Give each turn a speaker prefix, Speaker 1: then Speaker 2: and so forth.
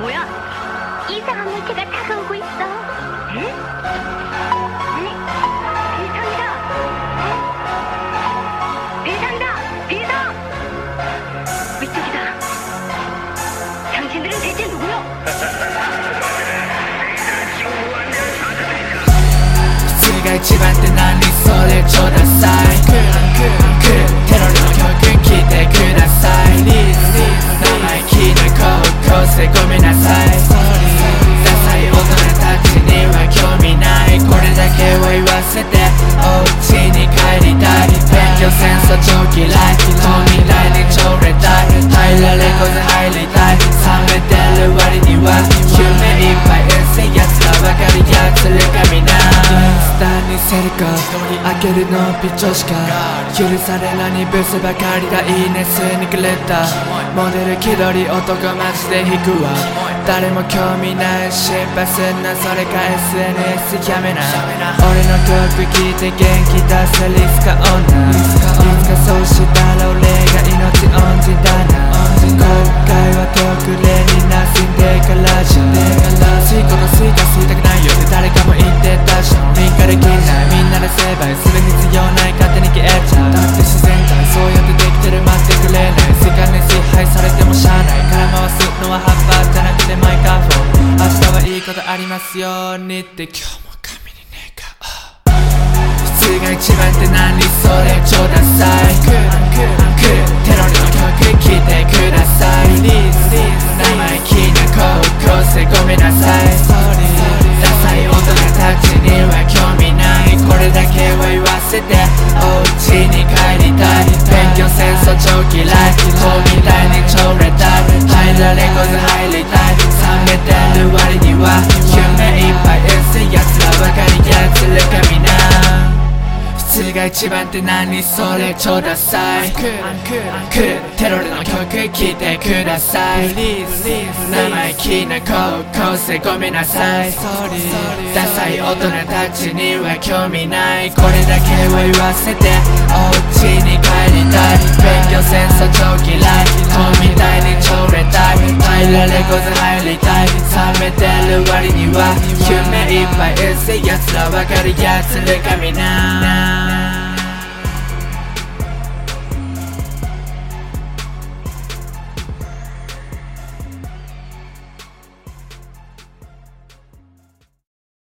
Speaker 1: 뭐야? 이상한 물체가 다가오고 있어. 응? 응? 비상이다. 응? 비상이다. 비상. 위쪽이다. 당신들은 대체 누구요?
Speaker 2: 집안 때 난리 소리를 쳐다싸 嫌い遠未来に超れたい入られこず入りたい冷めてる割には夢いっぱいうせやつらばかりやつるかみなインスタにセリコ開けるの美女しか許されないブスばかりだいいね数にくれたモデル気取り男マジで引くわ誰も興味ない心配すんなそれか SNS やめな俺の曲聴いて元気出せリスカ女ありますようにって今日も神に願おう普通が一番って何それちょうださいテロリの曲聴いてください。生意気な高校生ごめんなさいダサい大人たちには興味ないこれだけは言わせてお家に帰りたい勉強戦争超嫌い遠未来に超れたい入られこず入一番って何それちょうださいテロルの曲聴いてください。生意気な高校生ごめんなさい。ダサい大人たちには興味ない。これだけは言わせて。お家に帰りたい。勉強戦争超嫌い本みたいに超れたい。入られこず入りたい。冷めてる割には夢いっぱいうせやつらばかりやつるかみな。